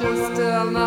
you're.